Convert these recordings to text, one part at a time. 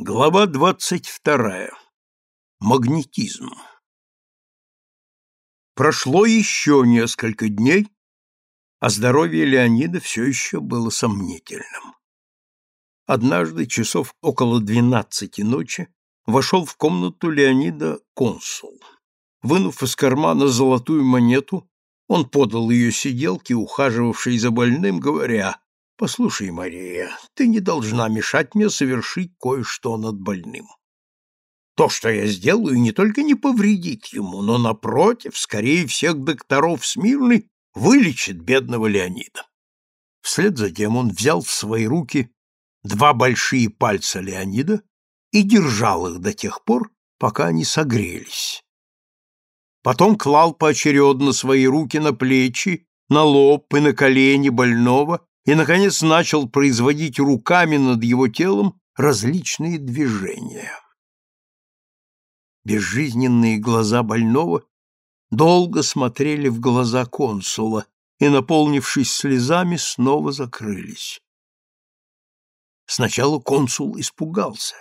Глава двадцать вторая. Магнетизм. Прошло еще несколько дней, а здоровье Леонида все еще было сомнительным. Однажды, часов около двенадцати ночи, вошел в комнату Леонида консул. Вынув из кармана золотую монету, он подал ее сиделке, ухаживавшей за больным, говоря, «Послушай, Мария, ты не должна мешать мне совершить кое-что над больным. То, что я сделаю, не только не повредит ему, но, напротив, скорее всех докторов Смирны, вылечит бедного Леонида». Вслед за тем он взял в свои руки два большие пальца Леонида и держал их до тех пор, пока они согрелись потом клал поочередно свои руки на плечи, на лоб и на колени больного и, наконец, начал производить руками над его телом различные движения. Безжизненные глаза больного долго смотрели в глаза консула и, наполнившись слезами, снова закрылись. Сначала консул испугался,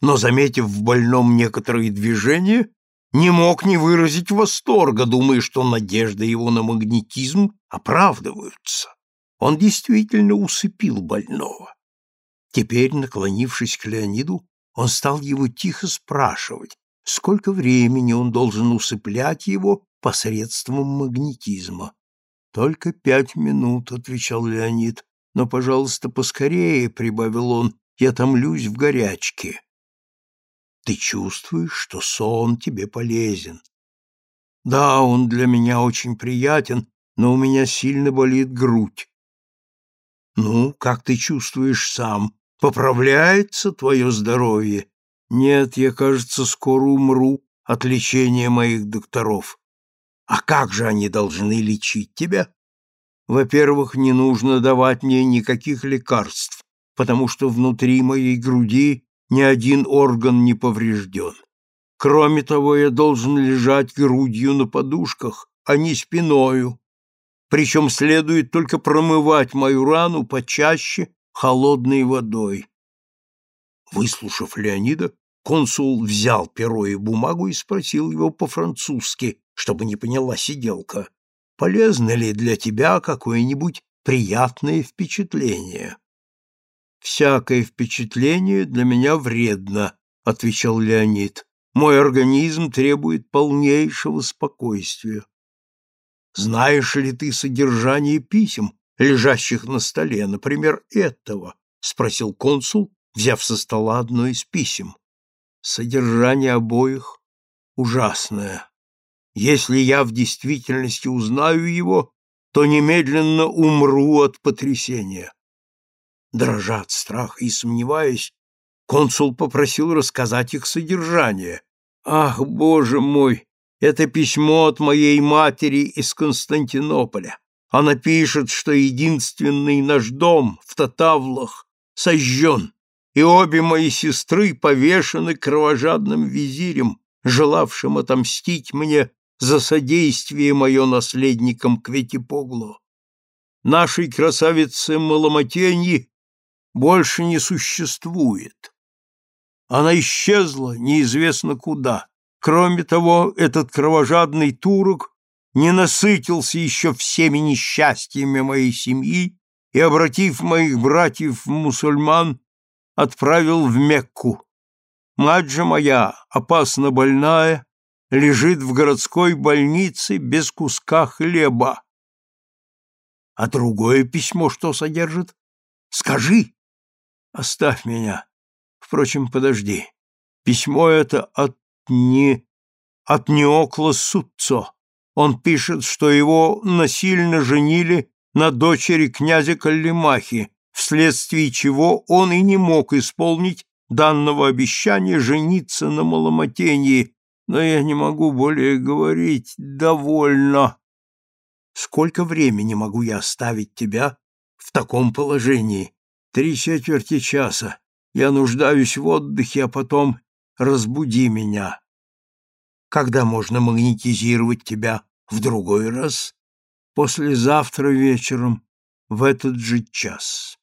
но, заметив в больном некоторые движения, не мог не выразить восторга, думая, что надежды его на магнетизм оправдываются. Он действительно усыпил больного. Теперь, наклонившись к Леониду, он стал его тихо спрашивать, сколько времени он должен усыплять его посредством магнетизма. «Только пять минут», — отвечал Леонид. «Но, пожалуйста, поскорее», — прибавил он, — «я томлюсь в горячке». Ты чувствуешь, что сон тебе полезен. Да, он для меня очень приятен, но у меня сильно болит грудь. Ну, как ты чувствуешь сам? Поправляется твое здоровье? Нет, я, кажется, скоро умру от лечения моих докторов. А как же они должны лечить тебя? Во-первых, не нужно давать мне никаких лекарств, потому что внутри моей груди ни один орган не поврежден. Кроме того, я должен лежать грудью на подушках, а не спиною. Причем следует только промывать мою рану почаще холодной водой. Выслушав Леонида, консул взял перо и бумагу и спросил его по-французски, чтобы не поняла сиделка, полезно ли для тебя какое-нибудь приятное впечатление. «Всякое впечатление для меня вредно», — отвечал Леонид. «Мой организм требует полнейшего спокойствия». «Знаешь ли ты содержание писем, лежащих на столе, например, этого?» — спросил консул, взяв со стола одно из писем. «Содержание обоих ужасное. Если я в действительности узнаю его, то немедленно умру от потрясения. Дрожа от страха и сомневаясь, консул попросил рассказать их содержание. «Ах, боже мой! Это письмо от моей матери из Константинополя. Она пишет, что единственный наш дом в Татавлах сожжен, и обе мои сестры повешены кровожадным визирем, желавшим отомстить мне за содействие мое наследникам Кветипоглу. Нашей красавице Маломатеньи больше не существует. Она исчезла неизвестно куда. Кроме того, этот кровожадный турок не насытился еще всеми несчастьями моей семьи и, обратив моих братьев-мусульман, отправил в Мекку. Мать же моя, опасно больная, лежит в городской больнице без куска хлеба. А другое письмо что содержит? Скажи. Оставь меня. Впрочем, подожди. Письмо это от не... от Неокла Сутцо. Он пишет, что его насильно женили на дочери князя Каллимахи, вследствие чего он и не мог исполнить данного обещания жениться на Маломатенье, но я не могу более говорить. Довольно. Сколько времени могу я оставить тебя в таком положении? Три четверти часа. Я нуждаюсь в отдыхе, а потом разбуди меня. Когда можно магнетизировать тебя в другой раз? Послезавтра вечером, в этот же час.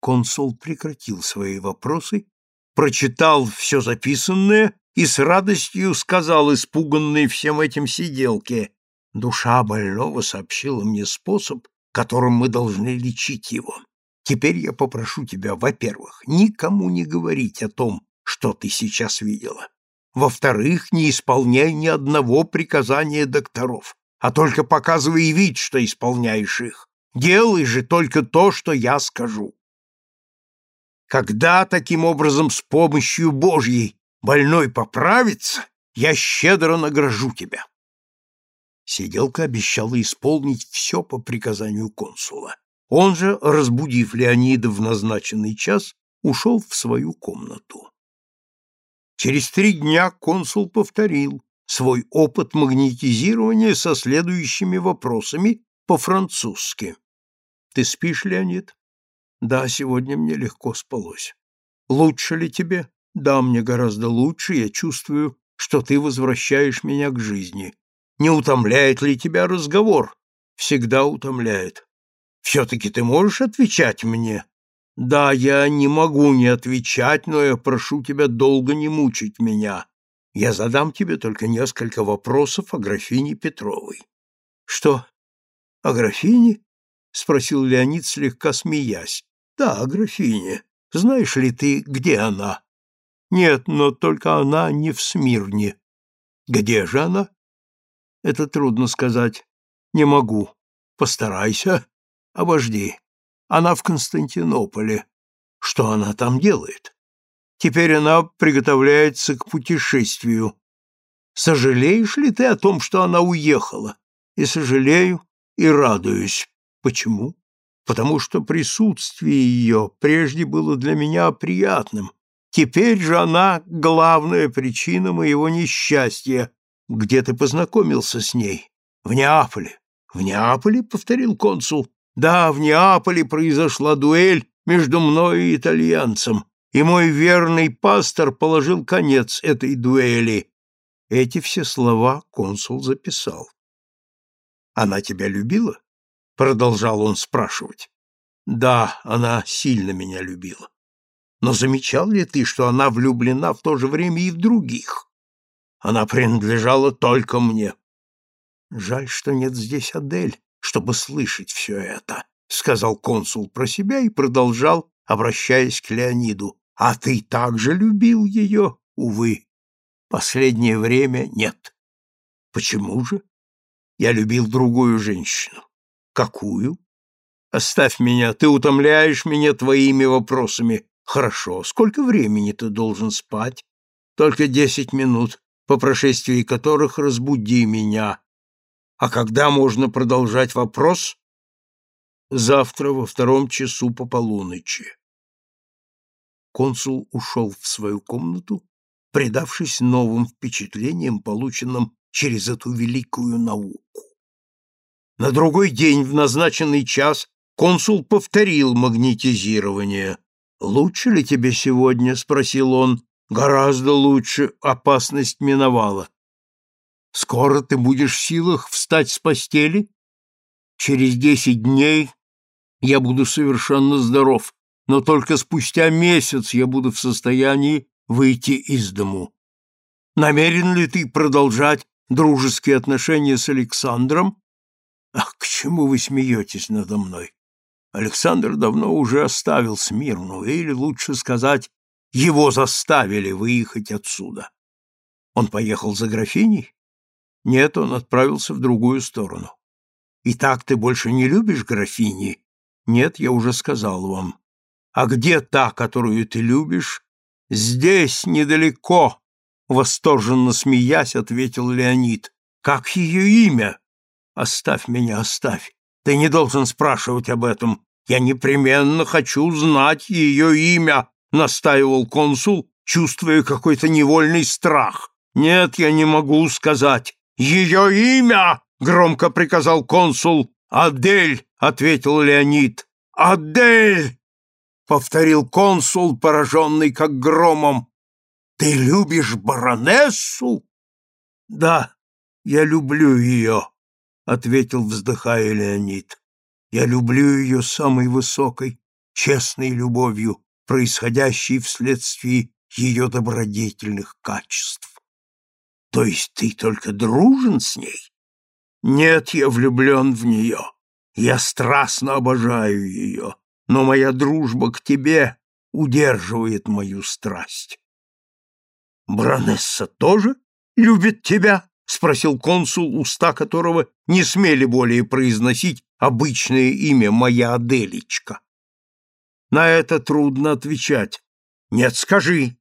Консул прекратил свои вопросы, прочитал все записанное и с радостью сказал испуганной всем этим сиделке, «Душа больного сообщила мне способ, которым мы должны лечить его. Теперь я попрошу тебя, во-первых, никому не говорить о том, что ты сейчас видела. Во-вторых, не исполняй ни одного приказания докторов, а только показывай вид, что исполняешь их. Делай же только то, что я скажу. Когда таким образом с помощью Божьей больной поправится, я щедро награжу тебя. Сиделка обещала исполнить все по приказанию консула. Он же, разбудив Леонида в назначенный час, ушел в свою комнату. Через три дня консул повторил свой опыт магнетизирования со следующими вопросами по-французски. «Ты спишь, Леонид?» «Да, сегодня мне легко спалось». «Лучше ли тебе?» «Да, мне гораздо лучше. Я чувствую, что ты возвращаешь меня к жизни. Не утомляет ли тебя разговор?» «Всегда утомляет. Все-таки ты можешь отвечать мне? Да, я не могу не отвечать, но я прошу тебя долго не мучить меня. Я задам тебе только несколько вопросов о графине Петровой. Что? О графине? спросил Леонид, слегка смеясь. Да, о графине. Знаешь ли ты, где она? Нет, но только она не в Смирне. Где же она? Это трудно сказать. Не могу. Постарайся. Обожди. Она в Константинополе. Что она там делает? Теперь она приготовляется к путешествию. Сожалеешь ли ты о том, что она уехала? И сожалею, и радуюсь. Почему? Потому что присутствие ее прежде было для меня приятным. Теперь же она — главная причина моего несчастья. Где ты познакомился с ней? В Неаполе. В Неаполе, — повторил консул. Да, в Неаполе произошла дуэль между мной и итальянцем, и мой верный пастор положил конец этой дуэли. Эти все слова консул записал. «Она тебя любила?» — продолжал он спрашивать. «Да, она сильно меня любила. Но замечал ли ты, что она влюблена в то же время и в других? Она принадлежала только мне. Жаль, что нет здесь Адель чтобы слышать все это, — сказал консул про себя и продолжал, обращаясь к Леониду. — А ты также любил ее? Увы. Последнее время нет. — Почему же? Я любил другую женщину. — Какую? — Оставь меня, ты утомляешь меня твоими вопросами. Хорошо, сколько времени ты должен спать? Только десять минут, по прошествии которых разбуди меня, а когда можно продолжать вопрос? Завтра во втором часу по полуночи. Консул ушел в свою комнату, предавшись новым впечатлениям, полученным через эту великую науку. На другой день в назначенный час консул повторил магнетизирование. «Лучше ли тебе сегодня?» — спросил он. «Гораздо лучше. Опасность миновала. Скоро ты будешь в силах встать с постели? Через десять дней я буду совершенно здоров, но только спустя месяц я буду в состоянии выйти из дому. Намерен ли ты продолжать дружеские отношения с Александром? Ах, к чему вы смеетесь надо мной? Александр давно уже оставил Смирну, или, лучше сказать, его заставили выехать отсюда. Он поехал за графиней? Нет, он отправился в другую сторону. Итак, ты больше не любишь графини? Нет, я уже сказал вам. А где та, которую ты любишь? Здесь, недалеко, восторженно смеясь, ответил Леонид. Как ее имя? Оставь меня, оставь. Ты не должен спрашивать об этом. Я непременно хочу знать ее имя, настаивал консул, чувствуя какой-то невольный страх. Нет, я не могу сказать. «Ее имя!» — громко приказал консул. «Адель!» — ответил Леонид. «Адель!» — повторил консул, пораженный как громом. «Ты любишь баронессу?» «Да, я люблю ее», — ответил, вздыхая Леонид. «Я люблю ее самой высокой, честной любовью, происходящей вследствие ее добродетельных качеств. То есть ты только дружен с ней? Нет, я влюблен в нее. Я страстно обожаю ее, но моя дружба к тебе удерживает мою страсть. Бронесса тоже любит тебя? спросил консул, уста которого не смели более произносить обычное имя моя Аделечка. На это трудно отвечать. Нет, скажи.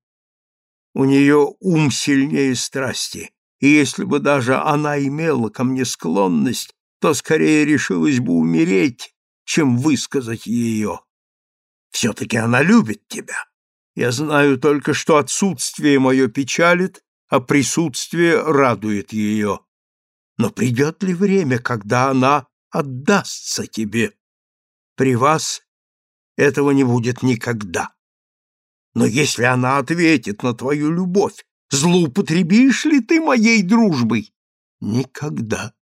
У нее ум сильнее страсти, и если бы даже она имела ко мне склонность, то скорее решилась бы умереть, чем высказать ее. Все-таки она любит тебя. Я знаю только, что отсутствие мое печалит, а присутствие радует ее. Но придет ли время, когда она отдастся тебе? При вас этого не будет никогда. Но если она ответит на твою любовь, злоупотребишь ли ты моей дружбой? Никогда,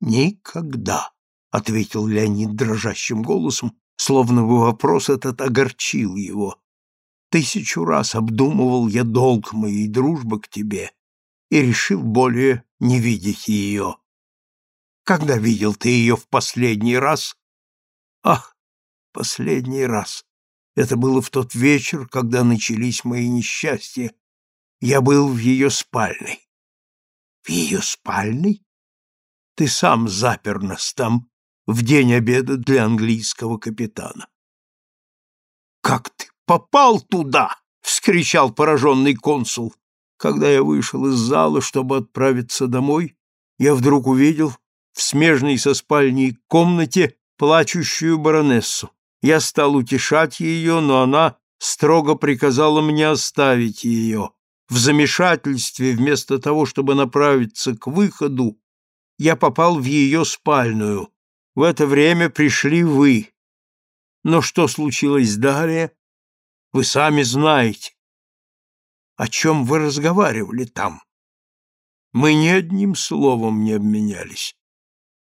никогда, ответил Леонид дрожащим голосом, словно бы вопрос этот огорчил его. Тысячу раз обдумывал я долг моей дружбы к тебе и решил более не видеть ее. Когда видел ты ее в последний раз? Ах, последний раз. Это было в тот вечер, когда начались мои несчастья. Я был в ее спальной. В ее спальной? Ты сам запер нас там в день обеда для английского капитана. Как ты попал туда? вскричал пораженный консул. Когда я вышел из зала, чтобы отправиться домой, я вдруг увидел в смежной со спальней комнате плачущую баронессу. Я стал утешать ее, но она строго приказала мне оставить ее. В замешательстве, вместо того, чтобы направиться к выходу, я попал в ее спальную. В это время пришли вы. Но что случилось далее, вы сами знаете. О чем вы разговаривали там? Мы ни одним словом не обменялись.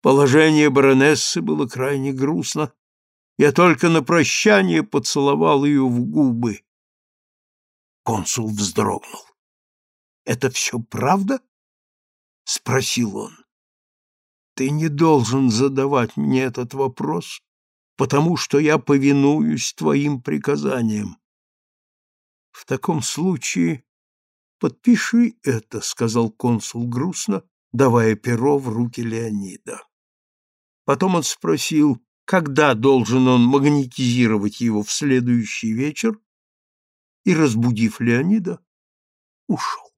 Положение баронессы было крайне грустно. Я только на прощание поцеловал ее в губы. Консул вздрогнул. — Это все правда? — спросил он. — Ты не должен задавать мне этот вопрос, потому что я повинуюсь твоим приказаниям. В таком случае подпиши это, сказал консул грустно, давая перо в руки Леонида. Потом он спросил, когда должен он магнетизировать его в следующий вечер, и, разбудив Леонида, ушел.